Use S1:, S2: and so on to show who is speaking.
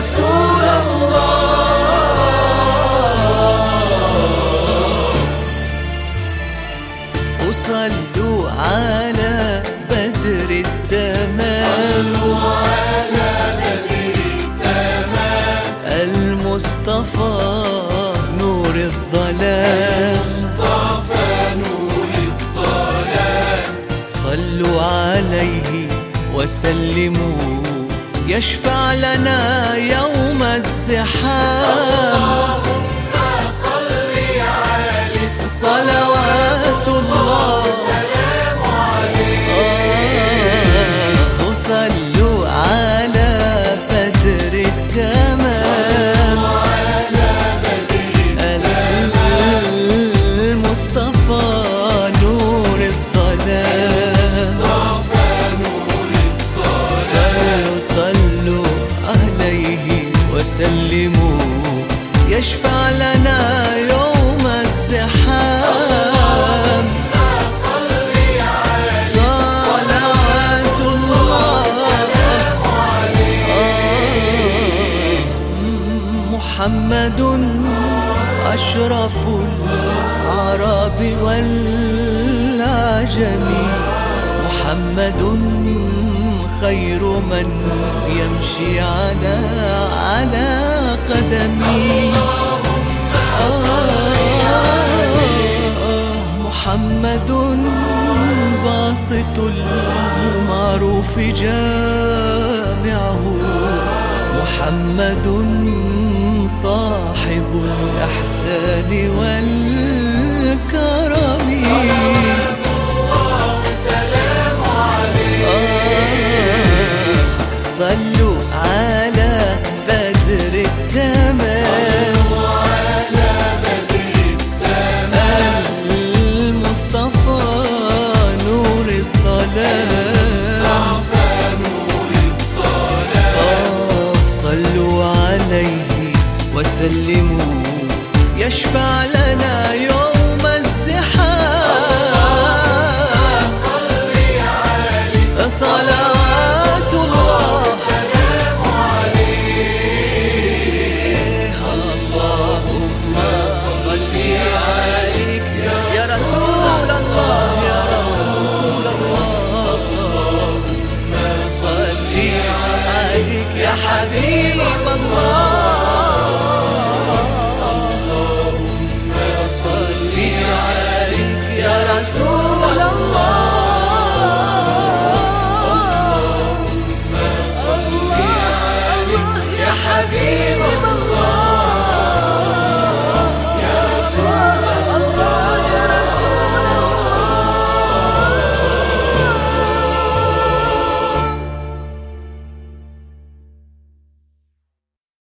S1: رسول الله.
S2: وصلوا على بدر التمام. المصطفى نور الظلام. صلوا عليه وسلموا يشفع لنا يوم الزحام. صلوات الله. آه، وصلوا على بدر التمام وسلموا. يشفع لنا يوم الزحام. محمد أشرف العرب والعجم محمد خير من يمشي على على قدمي. آه، محمد باسط المعروف جامعه. محمد صاحب الإحسان والكرم صلوا على بدر التمام المصطفى نور الظلام آه، صلوا عليه وسلموا. يشفع لنا